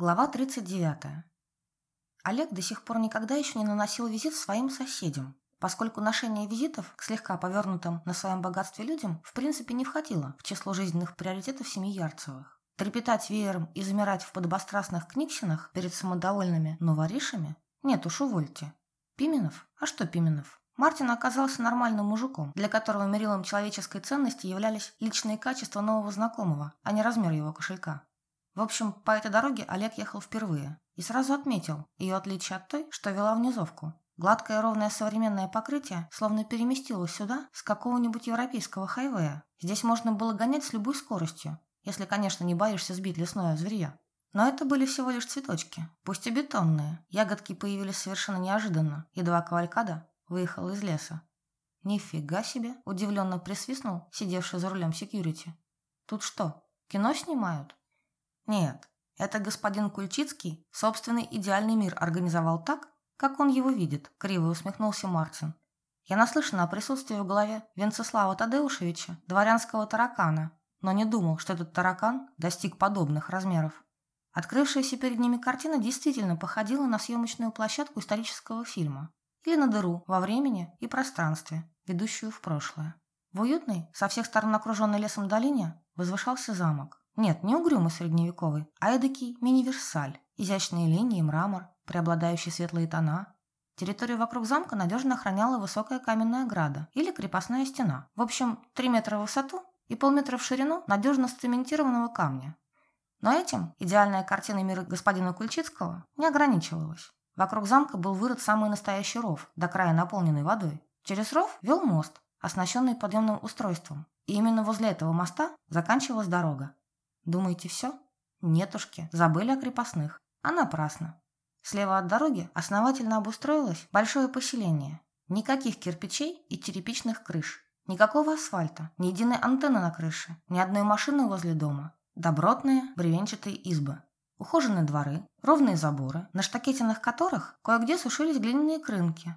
Глава 39. Олег до сих пор никогда еще не наносил визит своим соседям, поскольку ношение визитов к слегка повернутым на своем богатстве людям в принципе не входило в число жизненных приоритетов семьи Ярцевых. Трепетать веером и замирать в подобострастных книгсинах перед самодовольными новоришами? Нет уж, увольте. Пименов? А что Пименов? Мартин оказался нормальным мужиком, для которого мерилом человеческой ценности являлись личные качества нового знакомого, а не размер его кошелька. В общем, по этой дороге Олег ехал впервые и сразу отметил ее отличие от той, что вела в низовку. Гладкое ровное современное покрытие словно переместилось сюда с какого-нибудь европейского хайвея. Здесь можно было гонять с любой скоростью, если, конечно, не боишься сбить лесное зверье. Но это были всего лишь цветочки, пусть и бетонные. Ягодки появились совершенно неожиданно, едва кавалькада выехал из леса. «Нифига себе!» – удивленно присвистнул сидевший за рулем секьюрити. «Тут что, кино снимают?» Нет, это господин Кульчицкий собственный идеальный мир организовал так, как он его видит, криво усмехнулся Мартин. Я наслышана о присутствии в голове Венцеслава Тадеушевича, дворянского таракана, но не думал, что этот таракан достиг подобных размеров. Открывшаяся перед ними картина действительно походила на съемочную площадку исторического фильма или на дыру во времени и пространстве, ведущую в прошлое. В уютной, со всех сторон окруженной лесом долине возвышался замок. Нет, не угрюмый средневековый, а эдакий мини-версаль. Изящные линии, мрамор, преобладающие светлые тона. Территорию вокруг замка надежно охраняла высокая каменная ограда или крепостная стена. В общем, 3 метра в высоту и полметра в ширину надежно сцементированного камня. Но этим идеальная картина мира господина Кульчицкого не ограничивалась. Вокруг замка был вырыт самый настоящий ров, до края наполненный водой. Через ров вел мост, оснащенный подъемным устройством. И именно возле этого моста заканчивалась дорога. Думаете, все? Нетушки, забыли о крепостных. А напрасно. Слева от дороги основательно обустроилось большое поселение. Никаких кирпичей и черепичных крыш. Никакого асфальта, ни единой антенны на крыше, ни одной машины возле дома. Добротные бревенчатые избы. Ухоженные дворы, ровные заборы, на штакетинах которых кое-где сушились глиняные крынки.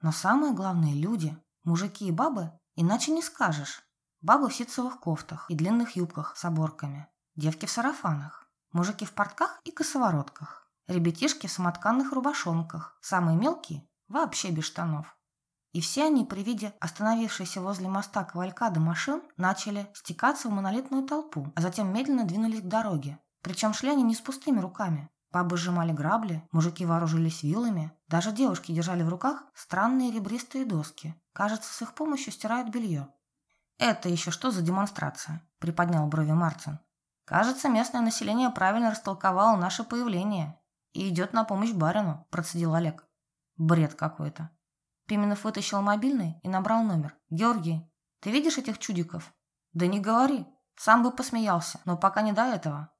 Но самое главное – люди, мужики и бабы, иначе не скажешь. Бабы в ситцевых кофтах и длинных юбках с оборками. Девки в сарафанах, мужики в портках и косоворотках, ребятишки в самотканных рубашонках, самые мелкие – вообще без штанов. И все они при виде остановившейся возле моста кавалькады машин начали стекаться в монолитную толпу, а затем медленно двинулись к дороге. Причем шли они не с пустыми руками. Бабы сжимали грабли, мужики вооружились вилами, даже девушки держали в руках странные ребристые доски. Кажется, с их помощью стирают белье. «Это еще что за демонстрация?» – приподнял брови Мартин. Кажется, местное население правильно растолковало наше появление и идет на помощь барину, процедил Олег. Бред какой-то. Пименов вытащил мобильный и набрал номер. Георгий, ты видишь этих чудиков? Да не говори. Сам бы посмеялся, но пока не до этого.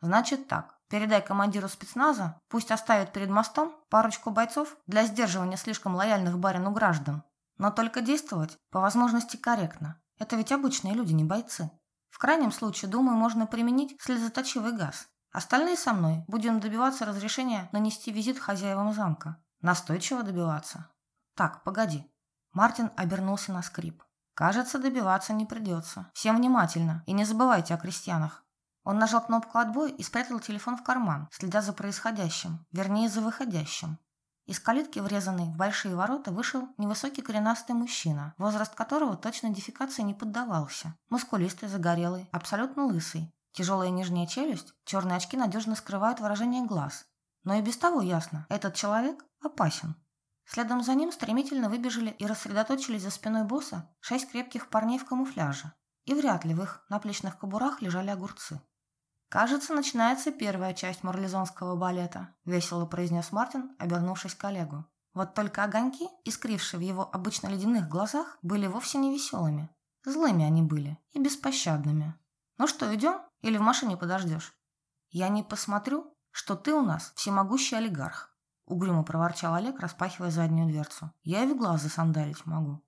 Значит так, передай командиру спецназа, пусть оставит перед мостом парочку бойцов для сдерживания слишком лояльных барину граждан. Но только действовать по возможности корректно. Это ведь обычные люди, не бойцы. В крайнем случае, думаю, можно применить слезоточивый газ. Остальные со мной будем добиваться разрешения нанести визит хозяевам замка. Настойчиво добиваться. Так, погоди. Мартин обернулся на скрип. Кажется, добиваться не придется. Всем внимательно и не забывайте о крестьянах. Он нажал кнопку отбоя и спрятал телефон в карман, следя за происходящим, вернее, за выходящим. Из калитки, врезанной в большие ворота, вышел невысокий коренастый мужчина, возраст которого точно дефикации не поддавался. Мускулистый, загорелый, абсолютно лысый. Тяжелая нижняя челюсть, черные очки надежно скрывают выражение глаз. Но и без того ясно, этот человек опасен. Следом за ним стремительно выбежали и рассредоточились за спиной босса шесть крепких парней в камуфляже. И вряд ли в их наплечных кобурах лежали огурцы. «Кажется, начинается первая часть марлезонского балета», – весело произнес Мартин, обернувшись к коллегу. Вот только огоньки, искрившие в его обычно ледяных глазах, были вовсе не веселыми. Злыми они были и беспощадными. «Ну что, идем? Или в машине подождешь?» «Я не посмотрю, что ты у нас всемогущий олигарх», – угрюмо проворчал Олег, распахивая заднюю дверцу. «Я и в глаз засандалить могу».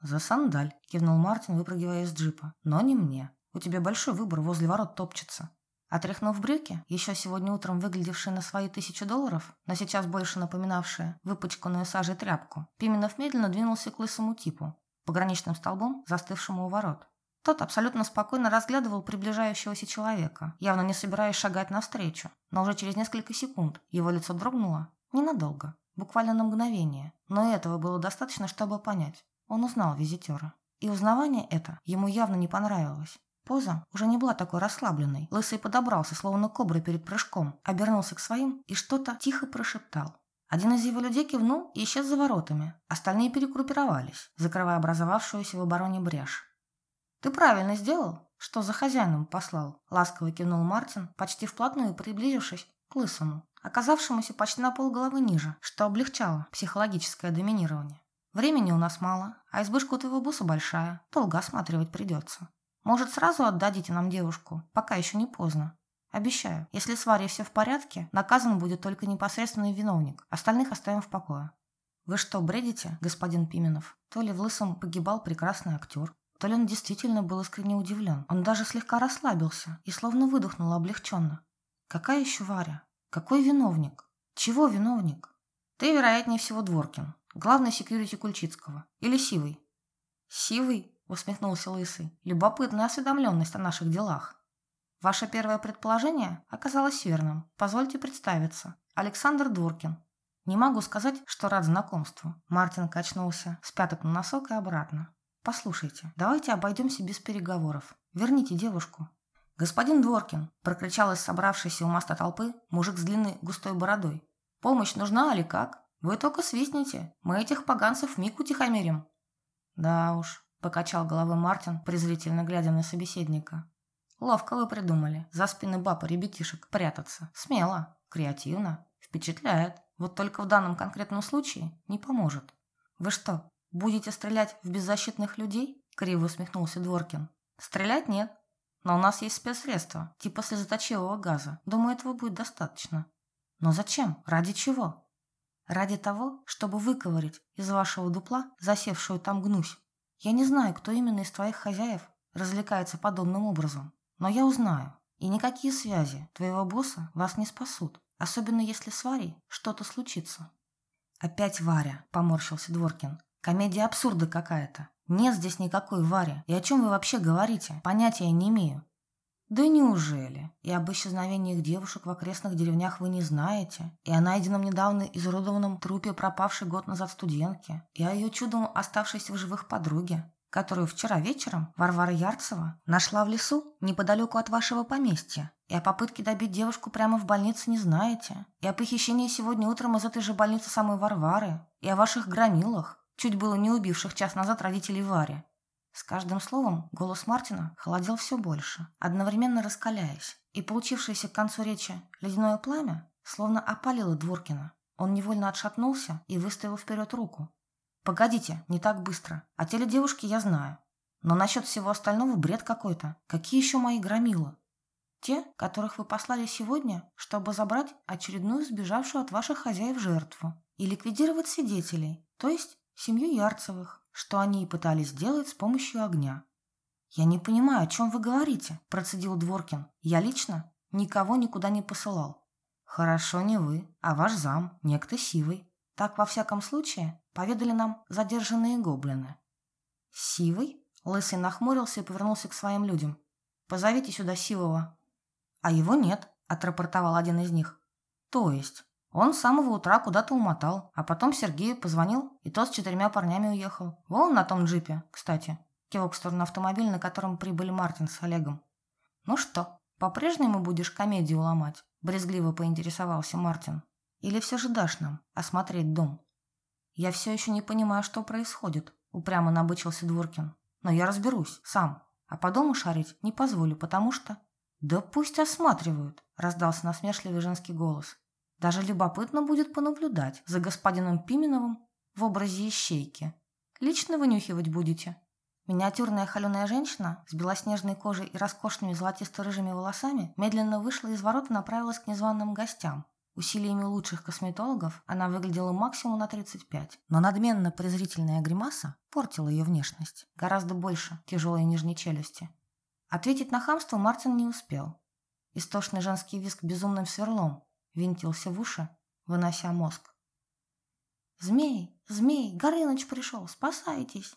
«За сандаль», – кивнул Мартин, выпрыгивая из джипа. «Но не мне. У тебя большой выбор возле ворот топчется. Отряхнув брюки, еще сегодня утром выглядевшие на свои тысячу долларов, но сейчас больше напоминавшие выпачканную сажей тряпку, Пименов медленно двинулся к лысому типу, пограничным столбом, застывшему у ворот. Тот абсолютно спокойно разглядывал приближающегося человека, явно не собираясь шагать навстречу. Но уже через несколько секунд его лицо дрогнуло. Ненадолго, буквально на мгновение. Но этого было достаточно, чтобы понять. Он узнал визитера. И узнавание это ему явно не понравилось. Поза уже не была такой расслабленной. Лысый подобрался, словно кобра перед прыжком, обернулся к своим и что-то тихо прошептал. Один из его людей кивнул и исчез за воротами. Остальные перегруппировались, закрывая образовавшуюся в обороне брешь. «Ты правильно сделал, что за хозяином послал», — ласково кивнул Мартин, почти вплотную приблизившись к Лысому, оказавшемуся почти на полголовы ниже, что облегчало психологическое доминирование. «Времени у нас мало, а избышка у твоего босса большая, долго осматривать придется. Может, сразу отдадите нам девушку, пока еще не поздно. Обещаю, если с Варей все в порядке, наказан будет только непосредственный виновник, остальных оставим в покое». «Вы что, бредите, господин Пименов? То ли в Лысом погибал прекрасный актер, то ли он действительно был искренне удивлен. Он даже слегка расслабился и словно выдохнул облегченно. «Какая еще Варя? Какой виновник? Чего виновник?» «Ты, вероятнее всего, Дворкин, главный секьюрити Кульчицкого. Или Сивый?» «Сивый?» – усмехнулся Лысый. «Любопытная осведомленность о наших делах». «Ваше первое предположение оказалось верным. Позвольте представиться. Александр Дворкин, не могу сказать, что рад знакомству. Мартин качнулся с пяток на носок и обратно. «Послушайте, давайте обойдемся без переговоров. Верните девушку». «Господин Дворкин!» – прокричал из собравшейся у моста толпы мужик с длинной густой бородой. «Помощь нужна или как? Вы только свистните. Мы этих поганцев миг утихомирим». «Да уж», – покачал головой Мартин, презрительно глядя на собеседника. «Ловко вы придумали. За спины баб и ребятишек прятаться. Смело, креативно, впечатляет. Вот только в данном конкретном случае не поможет. Вы что, «Будете стрелять в беззащитных людей?» – криво усмехнулся Дворкин. «Стрелять нет. Но у нас есть спецсредства, типа слезоточивого газа. Думаю, этого будет достаточно». «Но зачем? Ради чего?» «Ради того, чтобы выковырить из вашего дупла засевшую там гнусь. Я не знаю, кто именно из твоих хозяев развлекается подобным образом, но я узнаю, и никакие связи твоего босса вас не спасут, особенно если с Варей что-то случится». «Опять Варя», – поморщился Дворкин. Комедия абсурда какая-то. Нет здесь никакой Вари. И о чем вы вообще говорите? Понятия не имею. Да неужели? И об исчезновениях девушек в окрестных деревнях вы не знаете? И о найденном недавно изуродованном трупе пропавшей год назад студентки? И о ее чудом оставшейся в живых подруге? которую вчера вечером Варвара Ярцева нашла в лесу неподалеку от вашего поместья. И о попытке добить девушку прямо в больнице не знаете. И о похищении сегодня утром из этой же больницы самой Варвары. И о ваших громилах чуть было не убивших час назад родителей Вари. С каждым словом голос Мартина холодел все больше, одновременно раскаляясь, и получившееся к концу речи ледяное пламя словно опалило Дворкина. Он невольно отшатнулся и выставил вперед руку. «Погодите, не так быстро. О теле девушки я знаю. Но насчет всего остального бред какой-то. Какие еще мои громилы? Те, которых вы послали сегодня, чтобы забрать очередную сбежавшую от ваших хозяев жертву и ликвидировать свидетелей, то есть семью Ярцевых, что они и пытались сделать с помощью огня. «Я не понимаю, о чем вы говорите», – процедил Дворкин. «Я лично никого никуда не посылал». «Хорошо, не вы, а ваш зам, некто Сивый. Так, во всяком случае, поведали нам задержанные гоблины». «Сивый?» – Лысый нахмурился и повернулся к своим людям. «Позовите сюда Сивого». «А его нет», – отрапортовал один из них. «То есть?» Он с самого утра куда-то умотал, а потом Сергею позвонил, и тот с четырьмя парнями уехал. Вон на том джипе, кстати. Кивок в сторону автомобиля, на котором прибыли Мартин с Олегом. «Ну что, по-прежнему будешь комедию ломать?» Брезгливо поинтересовался Мартин. «Или все же дашь нам осмотреть дом?» «Я все еще не понимаю, что происходит», упрямо набычился Дворкин. «Но я разберусь, сам. А по дому шарить не позволю, потому что...» «Да пусть осматривают», раздался насмешливый женский голос. Даже любопытно будет понаблюдать за господином Пименовым в образе ищейки. Лично вынюхивать будете. Миниатюрная холеная женщина с белоснежной кожей и роскошными золотисто-рыжими волосами медленно вышла из ворот и направилась к незваным гостям. Усилиями лучших косметологов она выглядела максимум на 35, но надменно-презрительная гримаса портила ее внешность. Гораздо больше тяжелой нижней челюсти. Ответить на хамство Мартин не успел. Истошный женский визг безумным сверлом винтился в уши, вынося мозг. «Змей! Змей! Горыныч пришел! Спасайтесь!»